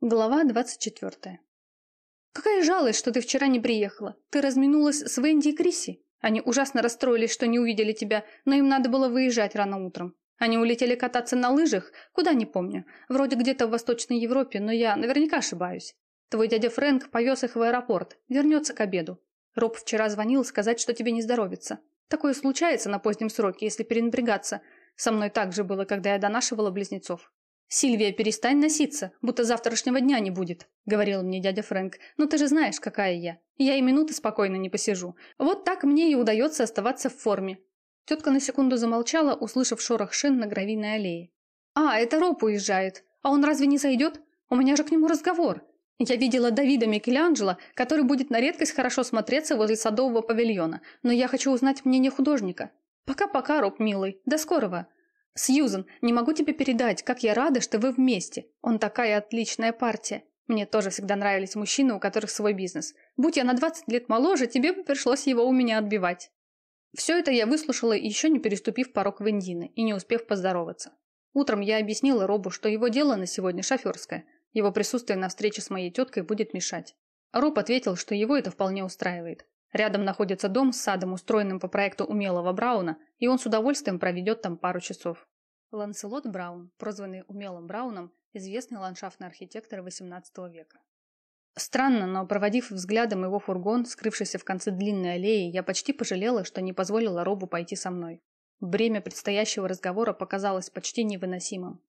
Глава 24. Какая жалость, что ты вчера не приехала. Ты разминулась с Венди и Криси. Они ужасно расстроились, что не увидели тебя, но им надо было выезжать рано утром. Они улетели кататься на лыжах, куда не помню. Вроде где-то в Восточной Европе, но я наверняка ошибаюсь. Твой дядя Фрэнк повез их в аэропорт. Вернется к обеду. Роб вчера звонил сказать, что тебе не здоровится. Такое случается на позднем сроке, если перенапрягаться. Со мной так же было, когда я донашивала близнецов. «Сильвия, перестань носиться, будто завтрашнего дня не будет», — говорил мне дядя Фрэнк. «Но ты же знаешь, какая я. Я и минуты спокойно не посижу. Вот так мне и удается оставаться в форме». Тетка на секунду замолчала, услышав шорох шин на гравийной аллее. «А, это Роб уезжает. А он разве не зайдет? У меня же к нему разговор. Я видела Давида Микеланджело, который будет на редкость хорошо смотреться возле садового павильона, но я хочу узнать мнение художника. Пока-пока, Роб, милый. До скорого». «Сьюзен, не могу тебе передать, как я рада, что вы вместе. Он такая отличная партия. Мне тоже всегда нравились мужчины, у которых свой бизнес. Будь я на 20 лет моложе, тебе бы пришлось его у меня отбивать». Все это я выслушала, еще не переступив порог Вендины и не успев поздороваться. Утром я объяснила Робу, что его дело на сегодня шоферское. Его присутствие на встрече с моей теткой будет мешать. Роб ответил, что его это вполне устраивает. Рядом находится дом с садом, устроенным по проекту умелого Брауна, и он с удовольствием проведет там пару часов. Ланселот Браун, прозванный умелым Брауном, известный ландшафтный архитектор XVIII века. Странно, но проводив взглядом его фургон, скрывшийся в конце длинной аллеи, я почти пожалела, что не позволила Робу пойти со мной. Бремя предстоящего разговора показалось почти невыносимым.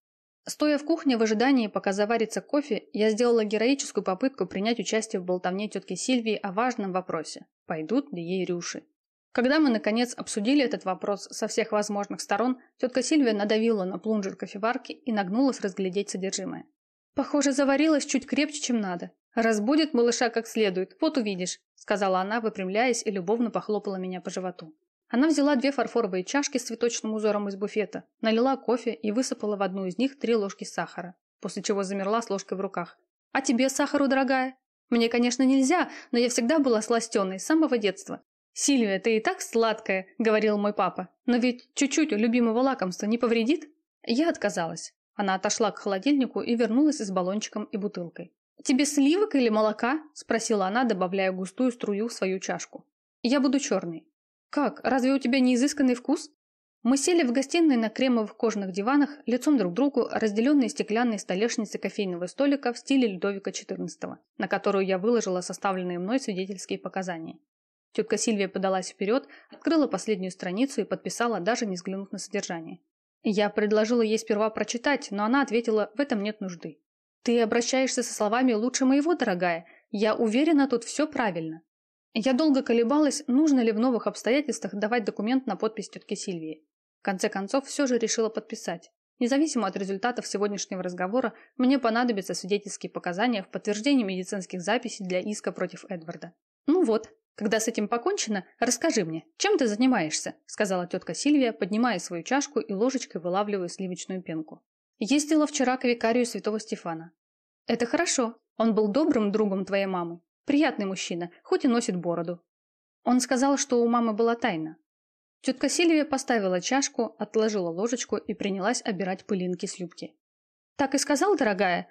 Стоя в кухне в ожидании, пока заварится кофе, я сделала героическую попытку принять участие в болтовне тетки Сильвии о важном вопросе – пойдут ли ей рюши. Когда мы, наконец, обсудили этот вопрос со всех возможных сторон, тетка Сильвия надавила на плунжер кофеварки и нагнулась разглядеть содержимое. «Похоже, заварилась чуть крепче, чем надо. Разбудит малыша как следует, вот увидишь», сказала она, выпрямляясь и любовно похлопала меня по животу. Она взяла две фарфоровые чашки с цветочным узором из буфета, налила кофе и высыпала в одну из них три ложки сахара, после чего замерла с ложкой в руках. «А тебе сахару, дорогая?» «Мне, конечно, нельзя, но я всегда была сластеной с самого детства. «Сильвия, ты и так сладкая», — говорил мой папа. «Но ведь чуть-чуть любимого лакомства не повредит?» Я отказалась. Она отошла к холодильнику и вернулась с баллончиком и бутылкой. «Тебе сливок или молока?» – спросила она, добавляя густую струю в свою чашку. «Я буду черный». «Как? Разве у тебя не изысканный вкус?» Мы сели в гостиной на кремовых кожаных диванах, лицом друг к другу, разделенные стеклянной столешницей кофейного столика в стиле Людовика XIV, на которую я выложила составленные мной свидетельские показания. Тетка Сильвия подалась вперед, открыла последнюю страницу и подписала, даже не взглянув на содержание. Я предложила ей сперва прочитать, но она ответила, в этом нет нужды. «Ты обращаешься со словами «лучше моего, дорогая». Я уверена, тут все правильно». Я долго колебалась, нужно ли в новых обстоятельствах давать документ на подпись тетки Сильвии. В конце концов, все же решила подписать. Независимо от результатов сегодняшнего разговора, мне понадобятся свидетельские показания в подтверждении медицинских записей для иска против Эдварда. Ну вот, «Когда с этим покончено, расскажи мне, чем ты занимаешься?» сказала тетка Сильвия, поднимая свою чашку и ложечкой вылавливая сливочную пенку. «Ездила вчера к викарию святого Стефана». «Это хорошо. Он был добрым другом твоей мамы. Приятный мужчина, хоть и носит бороду». Он сказал, что у мамы была тайна. Тетка Сильвия поставила чашку, отложила ложечку и принялась обирать пылинки с юбки. «Так и сказал, дорогая?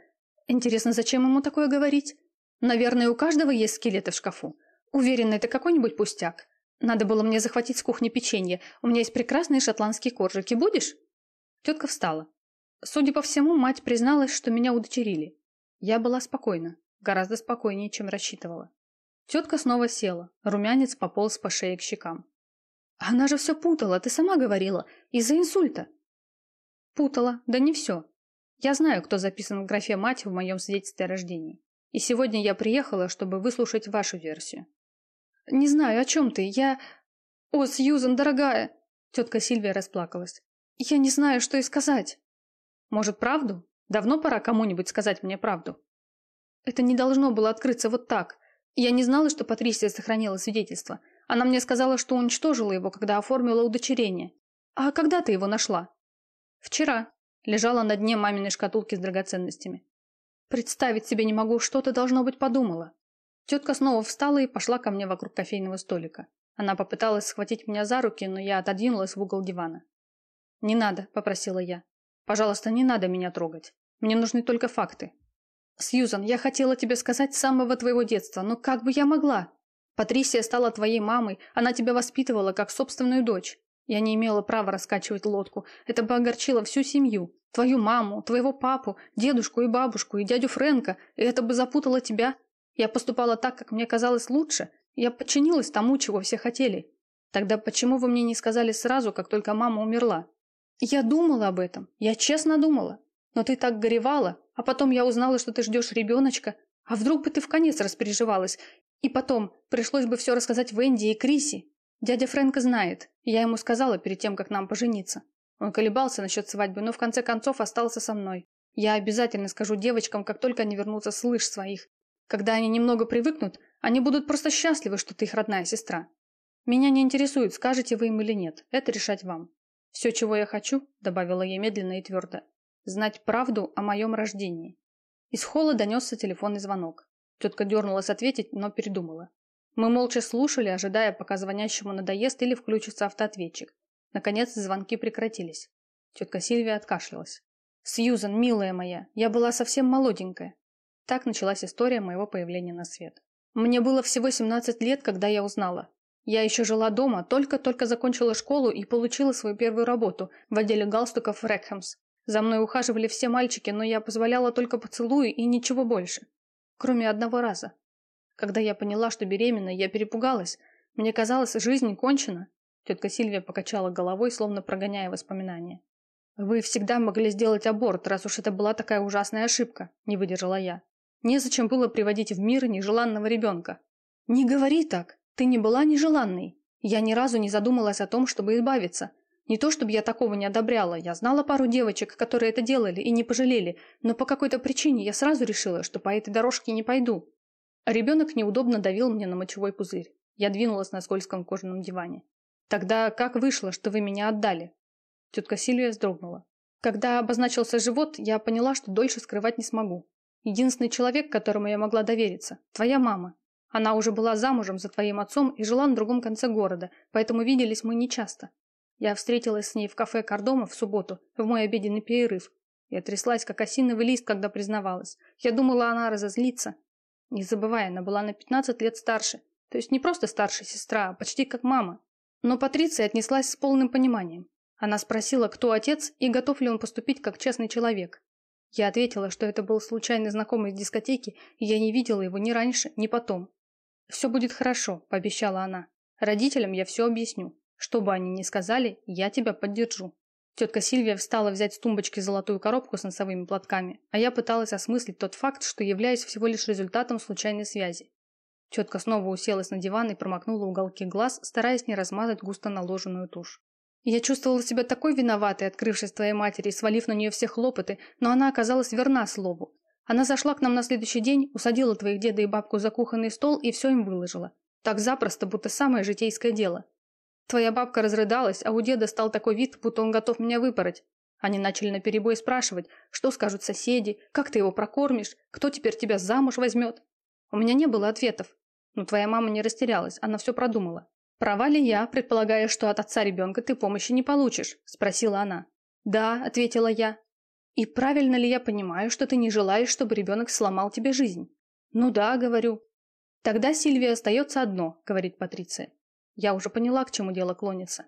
Интересно, зачем ему такое говорить? Наверное, у каждого есть скелеты в шкафу. Уверена, это какой-нибудь пустяк. Надо было мне захватить с кухни печенье. У меня есть прекрасные шотландские коржики. Будешь? Тетка встала. Судя по всему, мать призналась, что меня удочерили. Я была спокойна. Гораздо спокойнее, чем рассчитывала. Тетка снова села. Румянец пополз по шее к щекам. Она же все путала, ты сама говорила. Из-за инсульта. Путала, да не все. Я знаю, кто записан в графе «мать» в моем свидетельстве о рождении. И сегодня я приехала, чтобы выслушать вашу версию. «Не знаю, о чем ты. Я...» «О, Сьюзан, дорогая!» Тетка Сильвия расплакалась. «Я не знаю, что и сказать». «Может, правду? Давно пора кому-нибудь сказать мне правду». Это не должно было открыться вот так. Я не знала, что Патрисия сохранила свидетельство. Она мне сказала, что уничтожила его, когда оформила удочерение. А когда ты его нашла? Вчера. Лежала на дне маминой шкатулки с драгоценностями. Представить себе не могу, что ты, должно быть, подумала. Тетка снова встала и пошла ко мне вокруг кофейного столика. Она попыталась схватить меня за руки, но я отодвинулась в угол дивана. «Не надо», — попросила я. «Пожалуйста, не надо меня трогать. Мне нужны только факты». Сьюзан, я хотела тебе сказать с самого твоего детства, но как бы я могла? Патрисия стала твоей мамой, она тебя воспитывала как собственную дочь. Я не имела права раскачивать лодку, это бы огорчило всю семью. Твою маму, твоего папу, дедушку и бабушку, и дядю Фрэнка, и это бы запутало тебя. Я поступала так, как мне казалось лучше. Я подчинилась тому, чего все хотели. Тогда почему вы мне не сказали сразу, как только мама умерла? Я думала об этом, я честно думала. Но ты так горевала, а потом я узнала, что ты ждешь ребеночка. А вдруг бы ты в конец распереживалась? И потом, пришлось бы все рассказать Венди и Криси. Дядя Фрэнка знает. Я ему сказала перед тем, как нам пожениться. Он колебался насчет свадьбы, но в конце концов остался со мной. Я обязательно скажу девочкам, как только они вернутся с лыж своих. Когда они немного привыкнут, они будут просто счастливы, что ты их родная сестра. Меня не интересует, скажете вы им или нет. Это решать вам. Все, чего я хочу, добавила я медленно и твердо, знать правду о моем рождении. Из холла донесся телефонный звонок. Тетка дернулась ответить, но передумала. Мы молча слушали, ожидая, пока звонящему надоест или включится автоответчик. Наконец звонки прекратились. Тетка Сильвия откашлялась. «Сьюзан, милая моя, я была совсем молоденькая». Так началась история моего появления на свет. Мне было всего 17 лет, когда я узнала. Я еще жила дома, только-только закончила школу и получила свою первую работу в отделе галстуков Рекхэмс. За мной ухаживали все мальчики, но я позволяла только поцелуи и ничего больше. Кроме одного раза. Когда я поняла, что беременна, я перепугалась. Мне казалось, жизнь кончена. Тетка Сильвия покачала головой, словно прогоняя воспоминания. «Вы всегда могли сделать аборт, раз уж это была такая ужасная ошибка», – не выдержала я. «Незачем было приводить в мир нежеланного ребенка». «Не говори так. Ты не была нежеланной. Я ни разу не задумалась о том, чтобы избавиться. Не то чтобы я такого не одобряла, я знала пару девочек, которые это делали и не пожалели, но по какой-то причине я сразу решила, что по этой дорожке не пойду. Ребенок неудобно давил мне на мочевой пузырь. Я двинулась на скользком кожаном диване. «Тогда как вышло, что вы меня отдали?» Тетка Сильвия вздрогнула. Когда обозначился живот, я поняла, что дольше скрывать не смогу. Единственный человек, которому я могла довериться – твоя мама. Она уже была замужем за твоим отцом и жила на другом конце города, поэтому виделись мы нечасто. Я встретилась с ней в кафе Кордома в субботу, в мой обеденный перерыв. Я тряслась, как осиновый лист, когда признавалась. Я думала, она разозлится. Не забывай, она была на 15 лет старше. То есть не просто старшая сестра, а почти как мама. Но Патриция отнеслась с полным пониманием. Она спросила, кто отец и готов ли он поступить как честный человек. Я ответила, что это был случайный знакомый из дискотеки, и я не видела его ни раньше, ни потом. «Все будет хорошо», – пообещала она. «Родителям я все объясню. Что бы они ни сказали, я тебя поддержу. Тетка Сильвия встала взять с тумбочки золотую коробку с носовыми платками, а я пыталась осмыслить тот факт, что являюсь всего лишь результатом случайной связи. Тетка снова уселась на диван и промокнула уголки глаз, стараясь не размазать густо наложенную тушь. Я чувствовала себя такой виноватой, открывшись твоей матери и свалив на нее все хлопоты, но она оказалась верна слову. Она зашла к нам на следующий день, усадила твоих деда и бабку за кухонный стол и все им выложила. Так запросто, будто самое житейское дело. Твоя бабка разрыдалась, а у деда стал такой вид, будто он готов меня выпороть. Они начали наперебой спрашивать, что скажут соседи, как ты его прокормишь, кто теперь тебя замуж возьмет. У меня не было ответов. Но твоя мама не растерялась, она все продумала. «Права ли я, предполагая, что от отца ребенка ты помощи не получишь?» – спросила она. «Да», – ответила я. «И правильно ли я понимаю, что ты не желаешь, чтобы ребенок сломал тебе жизнь?» «Ну да», – говорю. «Тогда Сильвия остается одно», – говорит Патриция. Я уже поняла, к чему дело клонится.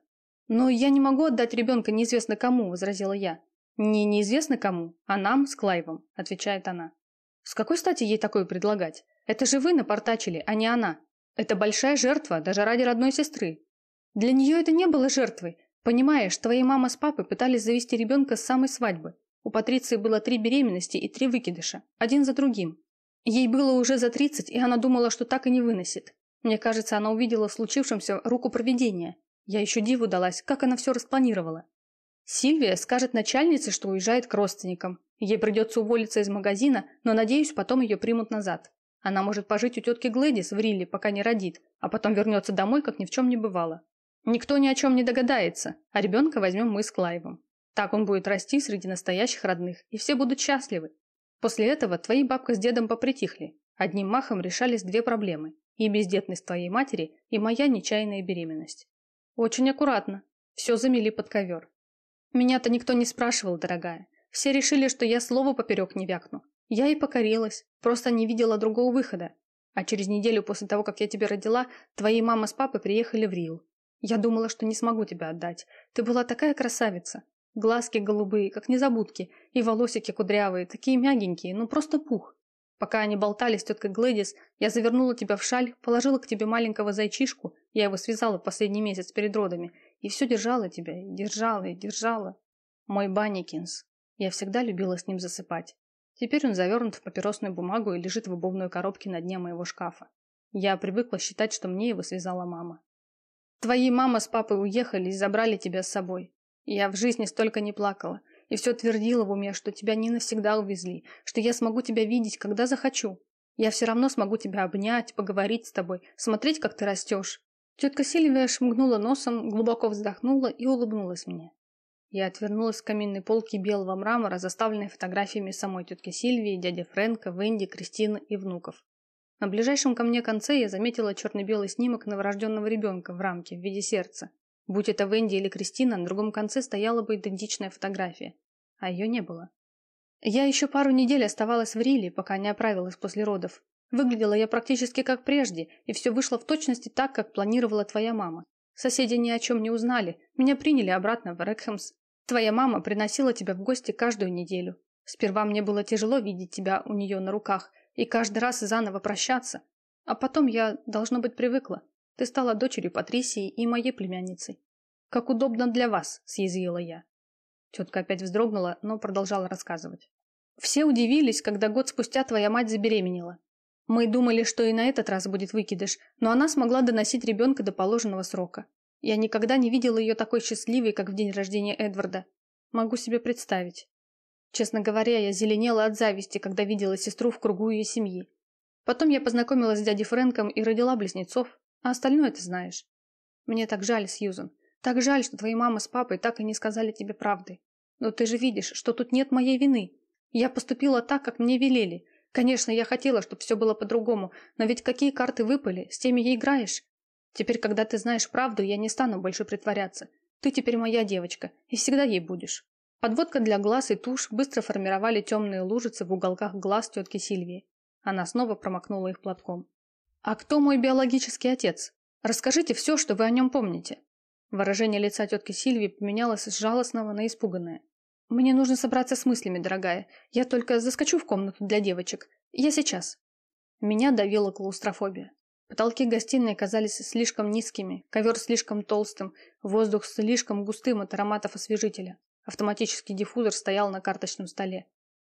«Но я не могу отдать ребенка неизвестно кому», – возразила я. «Не неизвестно кому, а нам с Клайвом», – отвечает она. «С какой стати ей такое предлагать? Это же вы напортачили, а не она. Это большая жертва, даже ради родной сестры. Для нее это не было жертвой. Понимаешь, твои мама с папой пытались завести ребенка с самой свадьбы. У Патриции было три беременности и три выкидыша, один за другим. Ей было уже за 30, и она думала, что так и не выносит. Мне кажется, она увидела в случившемся руку проведения. Я еще диву далась, как она все распланировала. Сильвия скажет начальнице, что уезжает к родственникам. Ей придется уволиться из магазина, но, надеюсь, потом ее примут назад. Она может пожить у тетки Глэдис в Рилле, пока не родит, а потом вернется домой, как ни в чем не бывало. Никто ни о чем не догадается, а ребенка возьмем мы с Клайвом. Так он будет расти среди настоящих родных, и все будут счастливы. После этого твои бабка с дедом попритихли. Одним махом решались две проблемы и бездетность твоей матери, и моя нечаянная беременность. Очень аккуратно. Все замели под ковер. Меня-то никто не спрашивал, дорогая. Все решили, что я слово поперек не вякну. Я и покорилась, просто не видела другого выхода. А через неделю после того, как я тебя родила, твои мама с папой приехали в Рио. Я думала, что не смогу тебя отдать. Ты была такая красавица. Глазки голубые, как незабудки, и волосики кудрявые, такие мягенькие, ну просто пух. Пока они болтали с теткой Глэдис, я завернула тебя в шаль, положила к тебе маленького зайчишку, я его связала последний месяц перед родами, и все держала тебя, и держала, и держала. Мой Банникинс. Я всегда любила с ним засыпать. Теперь он завернут в папиросную бумагу и лежит в убовной коробке на дне моего шкафа. Я привыкла считать, что мне его связала мама. Твои мама с папой уехали и забрали тебя с собой. Я в жизни столько не плакала и все твердила в уме, что тебя не навсегда увезли, что я смогу тебя видеть, когда захочу. Я все равно смогу тебя обнять, поговорить с тобой, смотреть, как ты растешь. Тетка Сильвия шмыгнула носом, глубоко вздохнула и улыбнулась мне. Я отвернулась с каминной полки белого мрамора, заставленной фотографиями самой тетки Сильвии, дяди Фрэнка, Венди, Кристины и внуков. На ближайшем ко мне конце я заметила черно-белый снимок новорожденного ребенка в рамке в виде сердца. Будь это Венди или Кристина, на другом конце стояла бы идентичная фотография. А ее не было. Я еще пару недель оставалась в Риле, пока не оправилась после родов. Выглядела я практически как прежде, и все вышло в точности так, как планировала твоя мама. Соседи ни о чем не узнали, меня приняли обратно в Рекхэмс. Твоя мама приносила тебя в гости каждую неделю. Сперва мне было тяжело видеть тебя у нее на руках и каждый раз заново прощаться. А потом я, должно быть, привыкла. Ты стала дочерью Патрисии и моей племянницей. Как удобно для вас, съязвила я. Тетка опять вздрогнула, но продолжала рассказывать. Все удивились, когда год спустя твоя мать забеременела. Мы думали, что и на этот раз будет выкидыш, но она смогла доносить ребенка до положенного срока. Я никогда не видела ее такой счастливой, как в день рождения Эдварда. Могу себе представить. Честно говоря, я зеленела от зависти, когда видела сестру в кругу ее семьи. Потом я познакомилась с дядей Фрэнком и родила близнецов. А остальное ты знаешь. Мне так жаль, Сьюзен. Так жаль, что твои мама с папой так и не сказали тебе правды. Но ты же видишь, что тут нет моей вины. Я поступила так, как мне велели. Конечно, я хотела, чтобы все было по-другому, но ведь какие карты выпали, с теми и играешь. Теперь, когда ты знаешь правду, я не стану больше притворяться. Ты теперь моя девочка, и всегда ей будешь. Подводка для глаз и тушь быстро формировали темные лужицы в уголках глаз тетки Сильвии. Она снова промокнула их платком. «А кто мой биологический отец? Расскажите все, что вы о нем помните». Выражение лица тетки Сильвии поменялось с жалостного на испуганное. «Мне нужно собраться с мыслями, дорогая. Я только заскочу в комнату для девочек. Я сейчас». Меня давила клаустрофобия. Потолки гостиной казались слишком низкими, ковер слишком толстым, воздух слишком густым от ароматов освежителя. Автоматический диффузор стоял на карточном столе.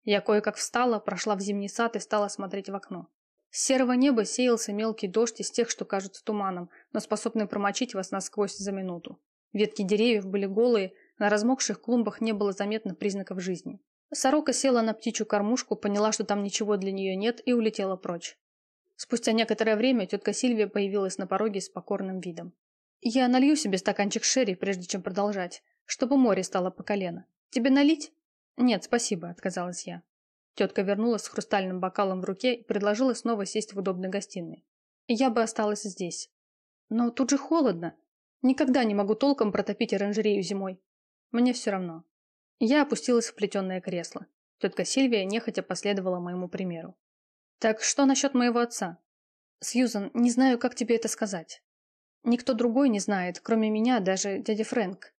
Я кое-как встала, прошла в зимний сад и стала смотреть в окно. С серого неба сеялся мелкий дождь из тех, что кажутся туманом, но способный промочить вас насквозь за минуту. Ветки деревьев были голые, на размокших клумбах не было заметно признаков жизни. Сорока села на птичью кормушку, поняла, что там ничего для нее нет, и улетела прочь. Спустя некоторое время тетка Сильвия появилась на пороге с покорным видом. «Я налью себе стаканчик шерри, прежде чем продолжать, чтобы море стало по колено. Тебе налить?» «Нет, спасибо», — отказалась я. Тетка вернулась с хрустальным бокалом в руке и предложила снова сесть в удобной гостиной. Я бы осталась здесь. Но тут же холодно. Никогда не могу толком протопить оранжерею зимой. Мне все равно. Я опустилась в плетеное кресло. Тетка Сильвия нехотя последовала моему примеру. Так что насчет моего отца? Сьюзан, не знаю, как тебе это сказать. Никто другой не знает, кроме меня, даже дядя Фрэнк.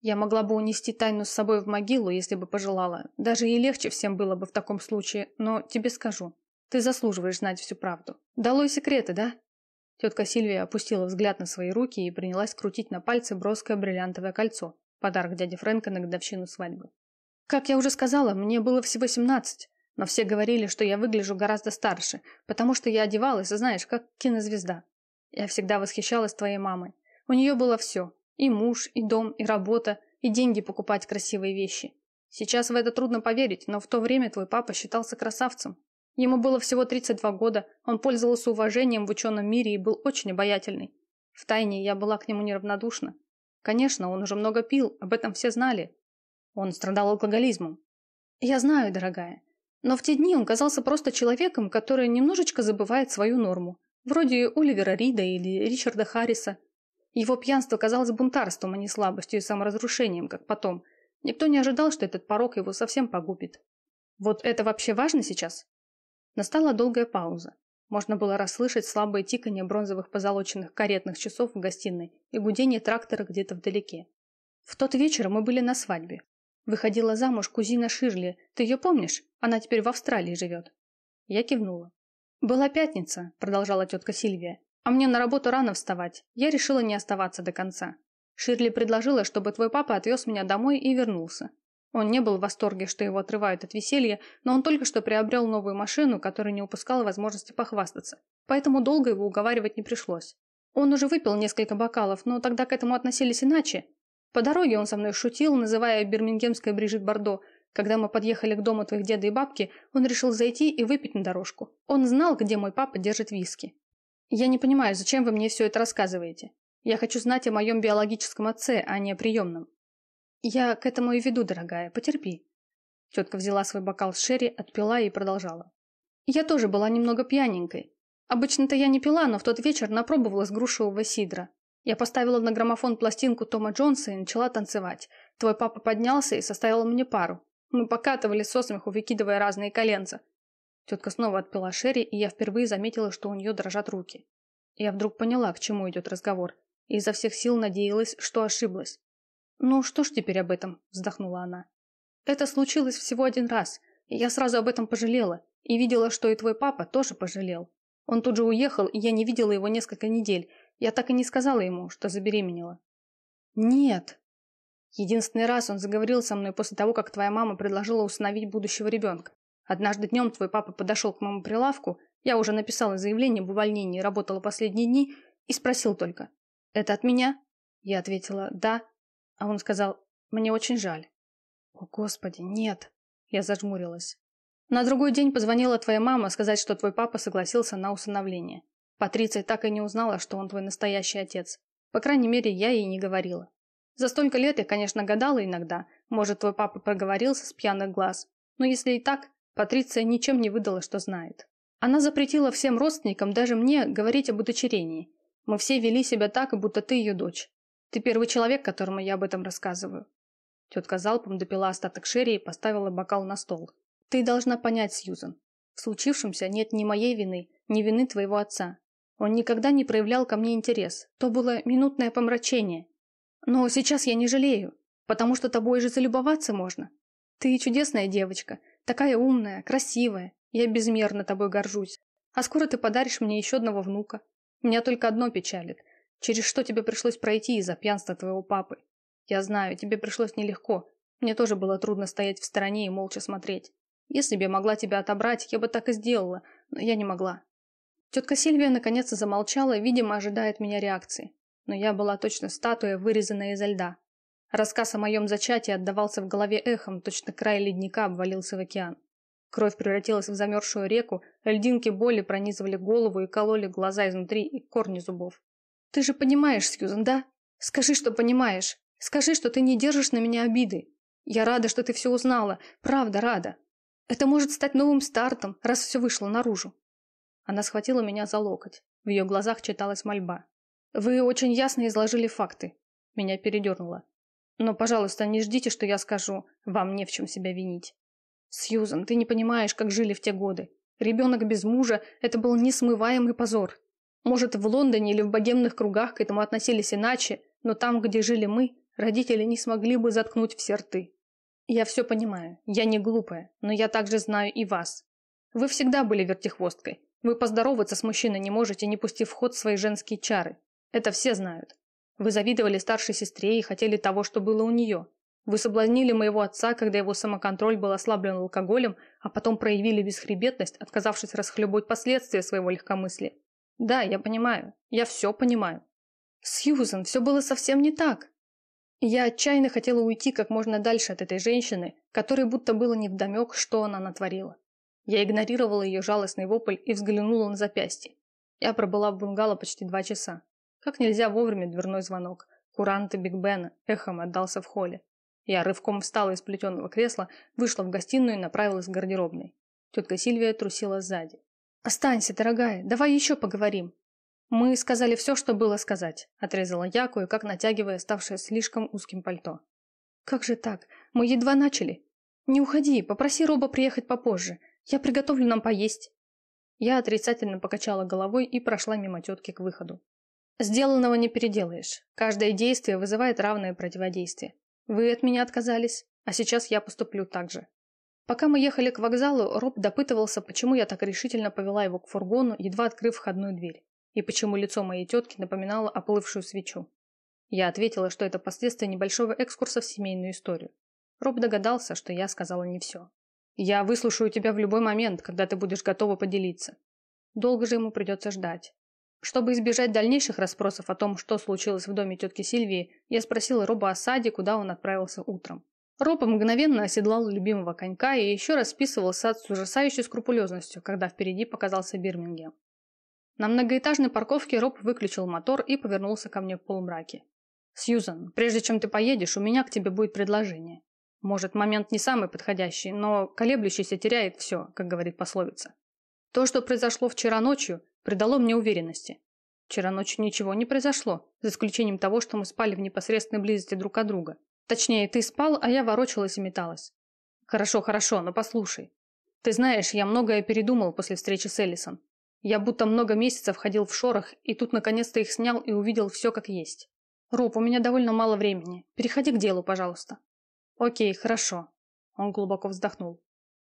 Я могла бы унести тайну с собой в могилу, если бы пожелала. Даже и легче всем было бы в таком случае, но тебе скажу. Ты заслуживаешь знать всю правду. Долой секреты, да? Тетка Сильвия опустила взгляд на свои руки и принялась крутить на пальце броское бриллиантовое кольцо, подарок дяди Фрэнка на годовщину свадьбы. Как я уже сказала, мне было всего семнадцать, но все говорили, что я выгляжу гораздо старше, потому что я одевалась, знаешь, как кинозвезда. Я всегда восхищалась твоей мамой. У нее было все. И муж, и дом, и работа, и деньги покупать красивые вещи. Сейчас в это трудно поверить, но в то время твой папа считался красавцем. Ему было всего 32 года, он пользовался уважением в ученом мире и был очень обаятельный. Втайне я была к нему неравнодушна. Конечно, он уже много пил, об этом все знали. Он страдал алкоголизмом. Я знаю, дорогая. Но в те дни он казался просто человеком, который немножечко забывает свою норму. Вроде Оливера Рида или Ричарда Харриса. Его пьянство казалось бунтарством, а не слабостью и саморазрушением, как потом. Никто не ожидал, что этот порог его совсем погубит. Вот это вообще важно сейчас? Настала долгая пауза. Можно было расслышать слабое тиканье бронзовых позолоченных каретных часов в гостиной и гудение трактора где-то вдалеке. В тот вечер мы были на свадьбе. Выходила замуж кузина Ширли. Ты ее помнишь? Она теперь в Австралии живет. Я кивнула. «Была пятница», — продолжала тетка Сильвия. «А мне на работу рано вставать. Я решила не оставаться до конца. Ширли предложила, чтобы твой папа отвез меня домой и вернулся. Он не был в восторге, что его отрывают от веселья, но он только что приобрел новую машину, которая не упускала возможности похвастаться. Поэтому долго его уговаривать не пришлось. Он уже выпил несколько бокалов, но тогда к этому относились иначе. По дороге он со мной шутил, называя бирмингемской Брижит Бардо. Когда мы подъехали к дому твоих деда и бабки, он решил зайти и выпить на дорожку. Он знал, где мой папа держит виски. Я не понимаю, зачем вы мне все это рассказываете. Я хочу знать о моем биологическом отце, а не о приемном. «Я к этому и веду, дорогая, потерпи». Тетка взяла свой бокал с шерри, отпила и продолжала. «Я тоже была немного пьяненькой. Обычно-то я не пила, но в тот вечер напробовала с грушевого сидра. Я поставила на граммофон пластинку Тома Джонса и начала танцевать. Твой папа поднялся и составил мне пару. Мы покатывали со смеху, выкидывая разные коленца. Тетка снова отпила шерри, и я впервые заметила, что у нее дрожат руки. Я вдруг поняла, к чему идет разговор, и изо всех сил надеялась, что ошиблась. «Ну, что ж теперь об этом?» – вздохнула она. «Это случилось всего один раз, и я сразу об этом пожалела, и видела, что и твой папа тоже пожалел. Он тут же уехал, и я не видела его несколько недель. Я так и не сказала ему, что забеременела». «Нет!» Единственный раз он заговорил со мной после того, как твоя мама предложила усыновить будущего ребенка. Однажды днем твой папа подошел к моему прилавку, я уже написала заявление об увольнении, работала последние дни, и спросил только, «Это от меня?» Я ответила, «Да». А он сказал, мне очень жаль. О, Господи, нет. Я зажмурилась. На другой день позвонила твоя мама сказать, что твой папа согласился на усыновление. Патриция так и не узнала, что он твой настоящий отец. По крайней мере, я ей не говорила. За столько лет я, конечно, гадала иногда. Может, твой папа проговорился с пьяных глаз. Но если и так, Патриция ничем не выдала, что знает. Она запретила всем родственникам, даже мне, говорить об удочерении. Мы все вели себя так, будто ты ее дочь. Ты первый человек, которому я об этом рассказываю. Тетка залпом допила остаток шерри и поставила бокал на стол. Ты должна понять, Сьюзан. В случившемся нет ни моей вины, ни вины твоего отца. Он никогда не проявлял ко мне интерес. То было минутное помрачение. Но сейчас я не жалею, потому что тобой же залюбоваться можно. Ты чудесная девочка, такая умная, красивая. Я безмерно тобой горжусь. А скоро ты подаришь мне еще одного внука. Меня только одно печалит. Через что тебе пришлось пройти из-за пьянства твоего папы? Я знаю, тебе пришлось нелегко. Мне тоже было трудно стоять в стороне и молча смотреть. Если бы я могла тебя отобрать, я бы так и сделала, но я не могла. Тетка Сильвия наконец замолчала, видимо, ожидая от меня реакции. Но я была точно статуя, вырезанная изо льда. Рассказ о моем зачатии отдавался в голове эхом, точно край ледника обвалился в океан. Кровь превратилась в замерзшую реку, льдинки боли пронизывали голову и кололи глаза изнутри и корни зубов. Ты же понимаешь, Сьюзан, да? Скажи, что понимаешь. Скажи, что ты не держишь на меня обиды. Я рада, что ты все узнала. Правда, рада. Это может стать новым стартом, раз все вышло наружу. Она схватила меня за локоть. В ее глазах читалась мольба. Вы очень ясно изложили факты. Меня передернуло. Но, пожалуйста, не ждите, что я скажу. Вам не в чем себя винить. Сьюзан, ты не понимаешь, как жили в те годы. Ребенок без мужа – это был несмываемый позор. Может, в Лондоне или в богемных кругах к этому относились иначе, но там, где жили мы, родители не смогли бы заткнуть все рты. Я все понимаю, я не глупая, но я также знаю и вас. Вы всегда были вертихвосткой. Вы поздороваться с мужчиной не можете, не пустив в ход свои женские чары. Это все знают. Вы завидовали старшей сестре и хотели того, что было у нее. Вы соблазнили моего отца, когда его самоконтроль был ослаблен алкоголем, а потом проявили бесхребетность, отказавшись расхлебать последствия своего легкомыслия. Да, я понимаю. Я все понимаю. Сьюзен, все было совсем не так. Я отчаянно хотела уйти как можно дальше от этой женщины, которой будто было невдомек, что она натворила. Я игнорировала ее жалостный вопль и взглянула на запястье. Я пробыла в бунгало почти два часа. Как нельзя вовремя дверной звонок. Куранты Биг Бена эхом отдался в холле. Я рывком встала из плетеного кресла, вышла в гостиную и направилась к гардеробной. Тетка Сильвия трусила сзади. «Останься, дорогая, давай еще поговорим». «Мы сказали все, что было сказать», – отрезала я, кое-как натягивая ставшее слишком узким пальто. «Как же так? Мы едва начали». Не уходи, попроси Роба приехать попозже. Я приготовлю нам поесть. Я отрицательно покачала головой и прошла мимо тетки к выходу. Сделанного не переделаешь. Каждое действие вызывает равное противодействие. Вы от меня отказались, а сейчас я поступлю так же. Пока мы ехали к вокзалу, Роб допытывался, почему я так решительно повела его к фургону, едва открыв входную дверь, и почему лицо моей тетки напоминало оплывшую свечу. Я ответила, что это последствия небольшого экскурса в семейную историю. Роб догадался, что я сказала не все. «Я выслушаю тебя в любой момент, когда ты будешь готова поделиться». Долго же ему придется ждать. Чтобы избежать дальнейших расспросов о том, что случилось в доме тетки Сильвии, я спросила Роба о саде, куда он отправился утром. Роб мгновенно оседлал любимого конька и еще раз списывал сад с ужасающей скрупулезностью, когда впереди показался Бирмингем. На многоэтажной парковке Роб выключил мотор и повернулся ко мне в полумраке. «Сьюзан, прежде чем ты поедешь, у меня к тебе будет предложение. Может, момент не самый подходящий, но колеблющийся теряет все, как говорит пословица. То, что произошло вчера ночью, придало мне уверенности. Вчера ночью ничего не произошло, за исключением того, что мы спали в непосредственной близости друг от друга. Точнее, ты спал, а я ворочалась и металась. Хорошо, хорошо, но послушай. Ты знаешь, я многое передумал после встречи с Эллисон. Я будто много месяцев ходил в шорах, и тут наконец-то их снял и увидел все как есть. Роб, у меня довольно мало времени. Переходи к делу, пожалуйста. Окей, хорошо. Он глубоко вздохнул.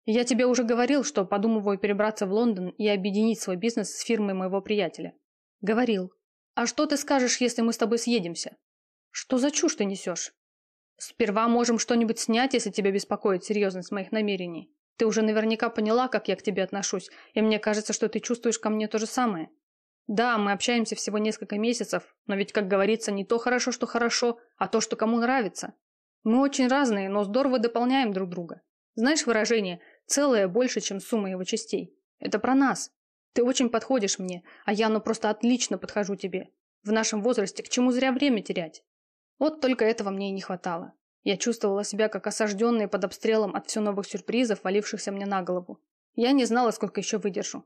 Я тебе уже говорил, что подумываю перебраться в Лондон и объединить свой бизнес с фирмой моего приятеля. Говорил. А что ты скажешь, если мы с тобой съедемся? Что за чушь ты несешь? Сперва можем что-нибудь снять, если тебя беспокоит серьезность моих намерений. Ты уже наверняка поняла, как я к тебе отношусь, и мне кажется, что ты чувствуешь ко мне то же самое. Да, мы общаемся всего несколько месяцев, но ведь, как говорится, не то хорошо, что хорошо, а то, что кому нравится. Мы очень разные, но здорово дополняем друг друга. Знаешь выражение «целое больше, чем сумма его частей»? Это про нас. Ты очень подходишь мне, а я ну просто отлично подхожу тебе. В нашем возрасте к чему зря время терять? Вот только этого мне и не хватало. Я чувствовала себя как осажденная под обстрелом от все новых сюрпризов, валившихся мне на голову. Я не знала, сколько еще выдержу.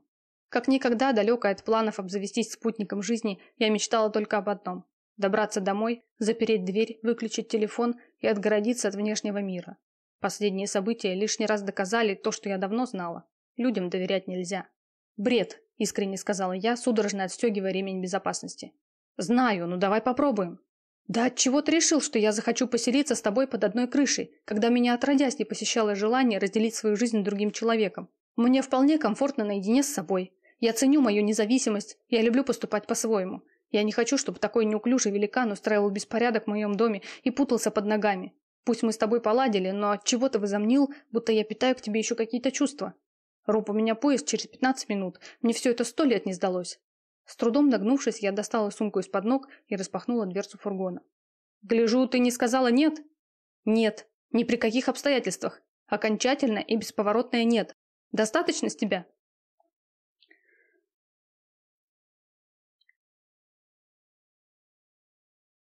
Как никогда, далекая от планов обзавестись спутником жизни, я мечтала только об одном – добраться домой, запереть дверь, выключить телефон и отгородиться от внешнего мира. Последние события лишний раз доказали то, что я давно знала. Людям доверять нельзя. «Бред», – искренне сказала я, судорожно отстегивая ремень безопасности. «Знаю, но давай попробуем». Да от чего ты решил, что я захочу поселиться с тобой под одной крышей, когда меня отродясь не посещало желание разделить свою жизнь другим человеком? Мне вполне комфортно наедине с собой. Я ценю мою независимость, я люблю поступать по-своему. Я не хочу, чтобы такой неуклюжий великан устраивал беспорядок в моем доме и путался под ногами. Пусть мы с тобой поладили, но от чего ты возомнил, будто я питаю к тебе еще какие-то чувства? Роб, у меня поезд через 15 минут. Мне все это сто лет не сдалось. С трудом нагнувшись, я достала сумку из-под ног и распахнула дверцу фургона. «Гляжу, ты не сказала нет?» «Нет. Ни при каких обстоятельствах. Окончательно и бесповоротное нет. Достаточно с тебя?»